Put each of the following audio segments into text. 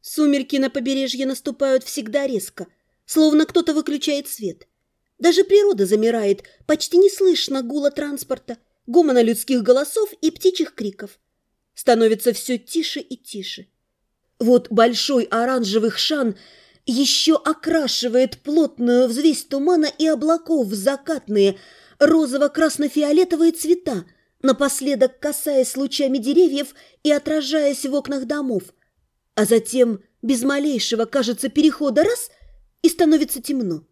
Сумерки на побережье наступают всегда резко, словно кто-то выключает свет. Даже природа замирает, почти не слышно гула транспорта, гомона людских голосов и птичьих криков. Становится все тише и тише. Вот большой оранжевый шан еще окрашивает плотную взвесь тумана и облаков в закатные розово-красно-фиолетовые цвета, напоследок касаясь лучами деревьев и отражаясь в окнах домов. А затем, без малейшего, кажется, перехода раз, и становится темно.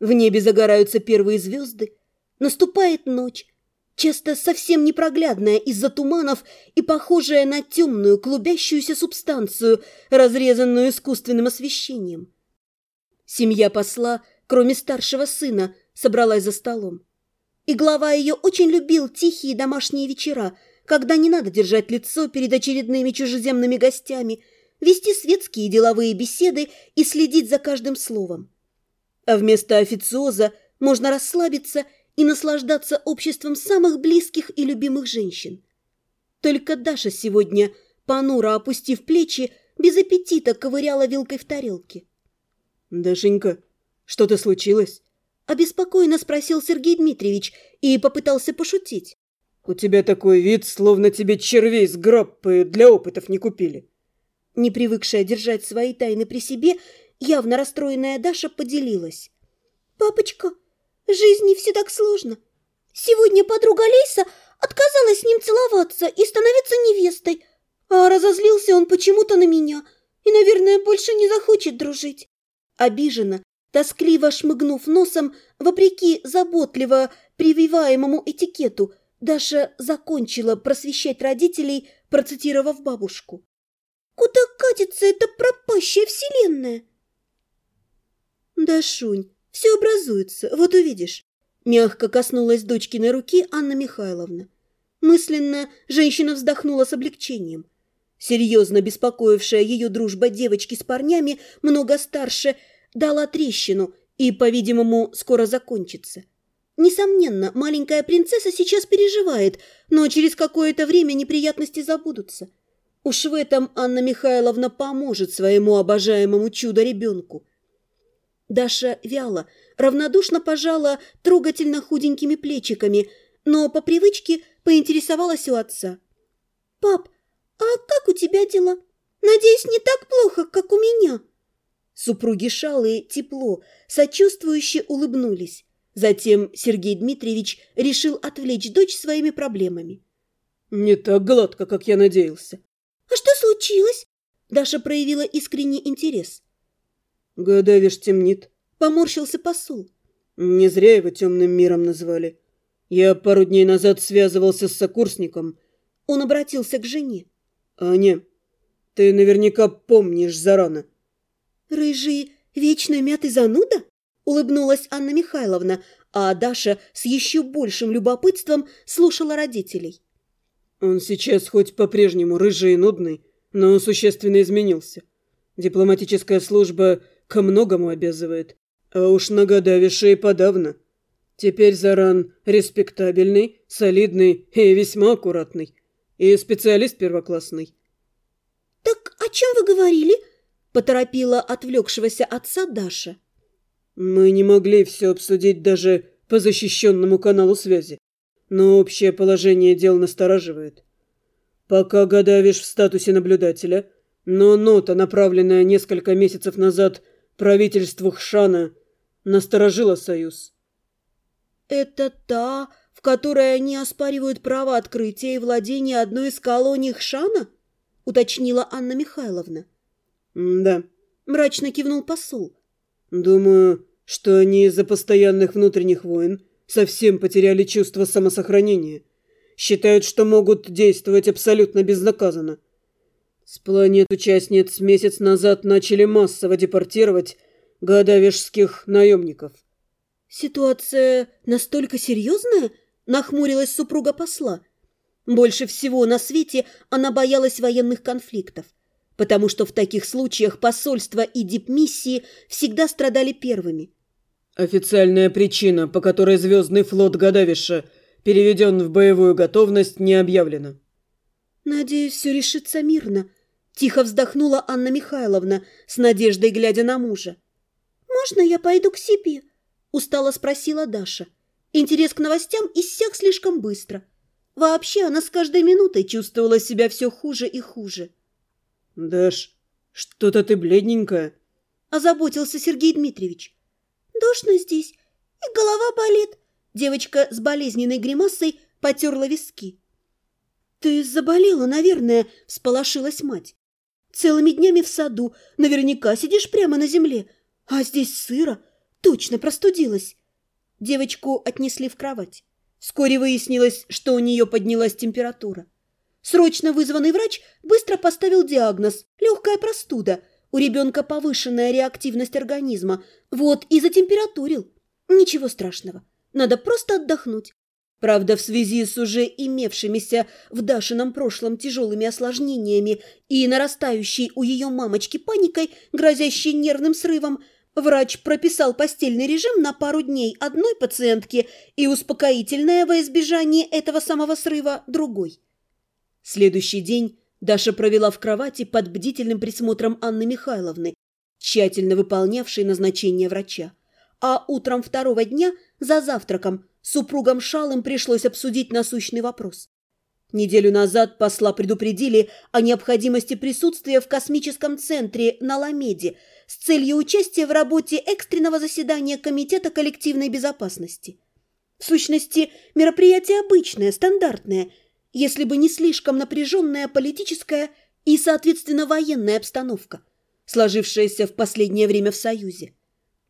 В небе загораются первые звезды, наступает ночь, часто совсем непроглядная из-за туманов и похожая на темную клубящуюся субстанцию, разрезанную искусственным освещением. Семья посла, кроме старшего сына, собралась за столом. И глава ее очень любил тихие домашние вечера, когда не надо держать лицо перед очередными чужеземными гостями, вести светские деловые беседы и следить за каждым словом. А вместо официоза можно расслабиться и наслаждаться обществом самых близких и любимых женщин. Только Даша сегодня, понуро опустив плечи, без аппетита ковыряла вилкой в тарелке. «Дашенька, что-то случилось?» Обеспокоенно спросил Сергей Дмитриевич и попытался пошутить. «У тебя такой вид, словно тебе червей с граппы для опытов не купили». Не привыкшая держать свои тайны при себе, явно расстроенная Даша поделилась. «Папочка, Жизнь не все так сложно. Сегодня подруга Лейса отказалась с ним целоваться и становиться невестой, а разозлился он почему-то на меня и, наверное, больше не захочет дружить. Обиженно, тоскливо шмыгнув носом, вопреки заботливо прививаемому этикету, Даша закончила просвещать родителей, процитировав бабушку. «Куда катится эта пропащая вселенная?» «Дашунь, все образуется, вот увидишь. Мягко коснулась дочкиной руки Анна Михайловна. Мысленно женщина вздохнула с облегчением. Серьезно беспокоившая ее дружба девочки с парнями, много старше, дала трещину и, по-видимому, скоро закончится. Несомненно, маленькая принцесса сейчас переживает, но через какое-то время неприятности забудутся. Уж в этом Анна Михайловна поможет своему обожаемому чудо-ребенку. Даша вяло, равнодушно пожала трогательно худенькими плечиками, но по привычке поинтересовалась у отца. «Пап, а как у тебя дела? Надеюсь, не так плохо, как у меня?» Супруги Шалы тепло, сочувствующе улыбнулись. Затем Сергей Дмитриевич решил отвлечь дочь своими проблемами. «Не так гладко, как я надеялся». «А что случилось?» Даша проявила искренний интерес. «Гадавиш темнит», — поморщился посол. «Не зря его темным миром назвали. Я пару дней назад связывался с сокурсником». Он обратился к жене. «Аня, ты наверняка помнишь Зарана». «Рыжий, вечно мятый зануда?» — улыбнулась Анна Михайловна, а Даша с еще большим любопытством слушала родителей. «Он сейчас хоть по-прежнему рыжий и нудный, но существенно изменился. Дипломатическая служба ко многому обязывает. А уж на Гадавише и подавно. Теперь Заран респектабельный, солидный и весьма аккуратный. И специалист первоклассный. «Так о чем вы говорили?» – поторопила отвлекшегося отца Даша. «Мы не могли все обсудить даже по защищенному каналу связи, но общее положение дел настораживает. Пока Гадавиш в статусе наблюдателя, но нота, направленная несколько месяцев назад правительству Хшана насторожило союз. «Это та, в которой они оспаривают право открытия и владения одной из колоний Хшана?» — уточнила Анна Михайловна. «Да», — мрачно кивнул посол. «Думаю, что они из-за постоянных внутренних войн совсем потеряли чувство самосохранения. Считают, что могут действовать абсолютно безнаказанно. С планет-участниц месяц назад начали массово депортировать гадавишских наемников. «Ситуация настолько серьезная?» – нахмурилась супруга посла. Больше всего на свете она боялась военных конфликтов, потому что в таких случаях посольства и дипмиссии всегда страдали первыми. Официальная причина, по которой Звездный флот Гадавиша переведен в боевую готовность, не объявлена. Надеюсь, все решится мирно. Тихо вздохнула Анна Михайловна, с надеждой глядя на мужа. «Можно я пойду к себе?» Устало спросила Даша. Интерес к новостям иссяк слишком быстро. Вообще она с каждой минутой чувствовала себя все хуже и хуже. «Даш, что-то ты бледненькая», – озаботился Сергей Дмитриевич. «Душно здесь, и голова болит». Девочка с болезненной гримасой потерла виски. «Ты заболела, наверное», – всполошилась мать. «Целыми днями в саду, наверняка сидишь прямо на земле, а здесь сыро, точно простудилась». Девочку отнесли в кровать. Вскоре выяснилось, что у нее поднялась температура. Срочно вызванный врач быстро поставил диагноз – легкая простуда. У ребенка повышенная реактивность организма. Вот и затемпературил. Ничего страшного. Надо просто отдохнуть. Правда, в связи с уже имевшимися в Дашином прошлом тяжелыми осложнениями и нарастающей у ее мамочки паникой, грозящей нервным срывом, Врач прописал постельный режим на пару дней одной пациентке и успокоительное во избежание этого самого срыва другой. Следующий день Даша провела в кровати под бдительным присмотром Анны Михайловны, тщательно выполнявшей назначение врача. А утром второго дня за завтраком супругам Шалым пришлось обсудить насущный вопрос. Неделю назад посла предупредили о необходимости присутствия в космическом центре на Ламеде – с целью участия в работе экстренного заседания Комитета коллективной безопасности. В сущности, мероприятие обычное, стандартное, если бы не слишком напряженная политическая и, соответственно, военная обстановка, сложившаяся в последнее время в Союзе.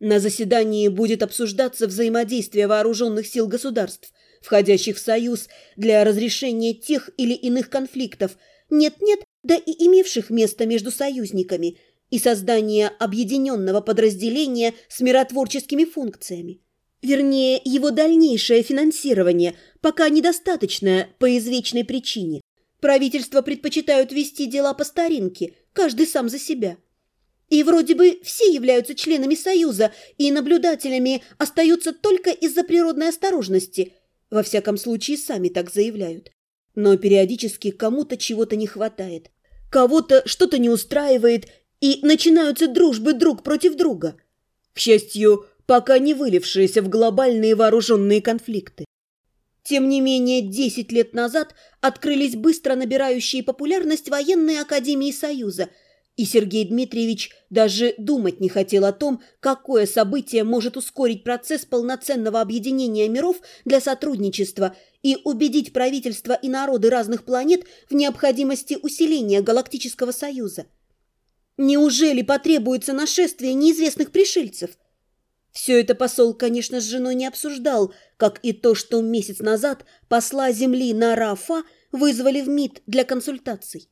На заседании будет обсуждаться взаимодействие вооруженных сил государств, входящих в Союз для разрешения тех или иных конфликтов, нет-нет, да и имевших место между союзниками – и создание объединенного подразделения с миротворческими функциями. Вернее, его дальнейшее финансирование пока недостаточное по извечной причине. Правительства предпочитают вести дела по старинке, каждый сам за себя. И вроде бы все являются членами Союза, и наблюдателями остаются только из-за природной осторожности. Во всяком случае, сами так заявляют. Но периодически кому-то чего-то не хватает. Кого-то что-то не устраивает, и начинаются дружбы друг против друга. К счастью, пока не вылившиеся в глобальные вооруженные конфликты. Тем не менее, 10 лет назад открылись быстро набирающие популярность военные академии Союза, и Сергей Дмитриевич даже думать не хотел о том, какое событие может ускорить процесс полноценного объединения миров для сотрудничества и убедить правительства и народы разных планет в необходимости усиления Галактического Союза. Неужели потребуется нашествие неизвестных пришельцев? Все это посол, конечно, с женой не обсуждал, как и то, что месяц назад посла земли на Рафа вызвали в МИД для консультаций.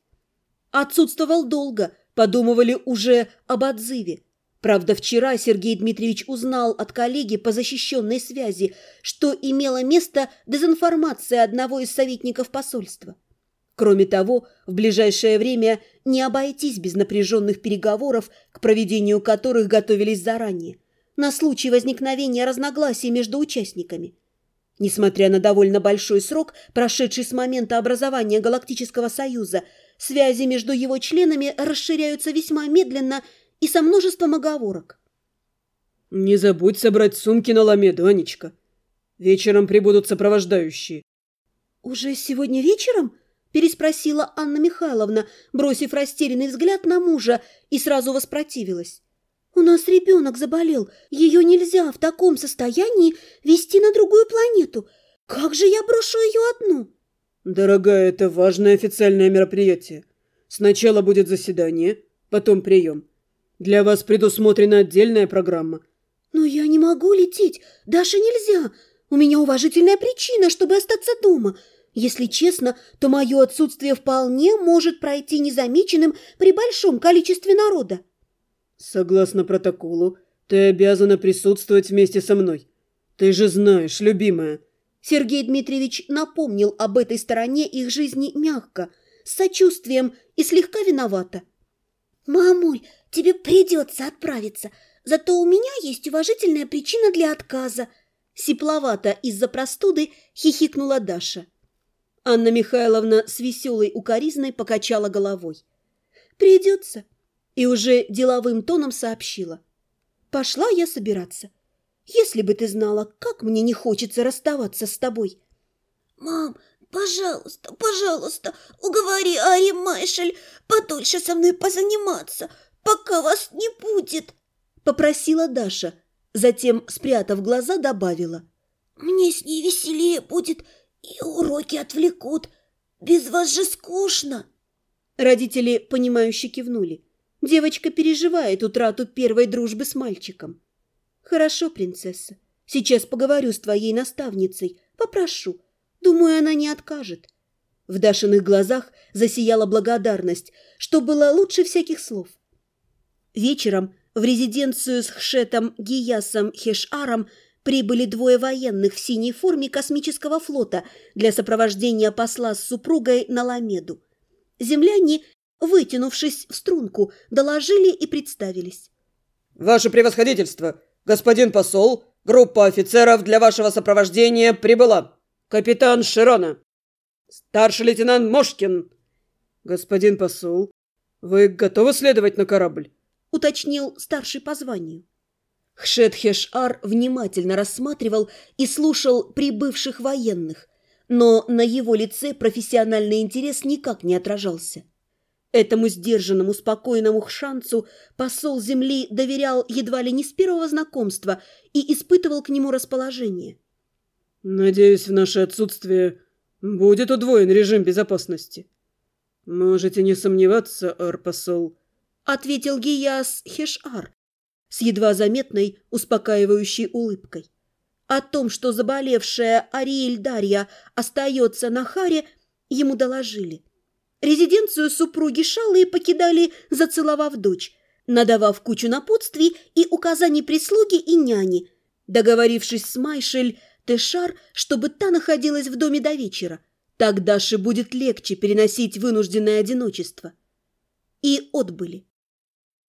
Отсутствовал долго, подумывали уже об отзыве. Правда, вчера Сергей Дмитриевич узнал от коллеги по защищенной связи, что имела место дезинформация одного из советников посольства. Кроме того, в ближайшее время не обойтись без напряженных переговоров, к проведению которых готовились заранее, на случай возникновения разногласий между участниками. Несмотря на довольно большой срок, прошедший с момента образования Галактического Союза, связи между его членами расширяются весьма медленно и со множеством оговорок. «Не забудь собрать сумки на Ламеду, Анечка. Вечером прибудут сопровождающие». «Уже сегодня вечером?» переспросила Анна Михайловна, бросив растерянный взгляд на мужа, и сразу воспротивилась. «У нас ребенок заболел. Ее нельзя в таком состоянии вести на другую планету. Как же я брошу ее одну?» «Дорогая, это важное официальное мероприятие. Сначала будет заседание, потом прием. Для вас предусмотрена отдельная программа». «Но я не могу лететь. Даша нельзя. У меня уважительная причина, чтобы остаться дома. Если честно, то мое отсутствие вполне может пройти незамеченным при большом количестве народа. Согласно протоколу, ты обязана присутствовать вместе со мной. Ты же знаешь, любимая. Сергей Дмитриевич напомнил об этой стороне их жизни мягко, с сочувствием и слегка виновата. «Мамуль, тебе придется отправиться, зато у меня есть уважительная причина для отказа», Сипловато из-за простуды хихикнула Даша. Анна Михайловна с веселой укоризной покачала головой. «Придется», и уже деловым тоном сообщила. «Пошла я собираться. Если бы ты знала, как мне не хочется расставаться с тобой». «Мам, пожалуйста, пожалуйста, уговори Ари Майшель подольше со мной позаниматься, пока вас не будет», — попросила Даша, затем, спрятав глаза, добавила. «Мне с ней веселее будет, и уроки отвлекут. Без вас же скучно». Родители, понимающе кивнули. Девочка переживает утрату первой дружбы с мальчиком. «Хорошо, принцесса. Сейчас поговорю с твоей наставницей. Попрошу. Думаю, она не откажет». В Дашиных глазах засияла благодарность, что было лучше всяких слов. Вечером в резиденцию с Хшетом Гиясом Хешаром прибыли двое военных в синей форме космического флота для сопровождения посла с супругой на Ламеду. Земляне, вытянувшись в струнку, доложили и представились. «Ваше превосходительство, господин посол, группа офицеров для вашего сопровождения прибыла. Капитан Широна, старший лейтенант Мошкин. Господин посол, вы готовы следовать на корабль?» уточнил старший по званию. Хшет-Хеш-Ар внимательно рассматривал и слушал прибывших военных, но на его лице профессиональный интерес никак не отражался. Этому сдержанному, спокойному хшанцу посол земли доверял едва ли не с первого знакомства и испытывал к нему расположение. «Надеюсь, в наше отсутствие будет удвоен режим безопасности. Можете не сомневаться, ар-посол», — ответил Гияс Хешар с едва заметной успокаивающей улыбкой. О том, что заболевшая Ариэль Дарья остается на Харе, ему доложили. Резиденцию супруги Шалы покидали, зацеловав дочь, надавав кучу напутствий и указаний прислуги и няни, договорившись с Майшель Тешар, чтобы та находилась в доме до вечера. Так Даше будет легче переносить вынужденное одиночество. И отбыли.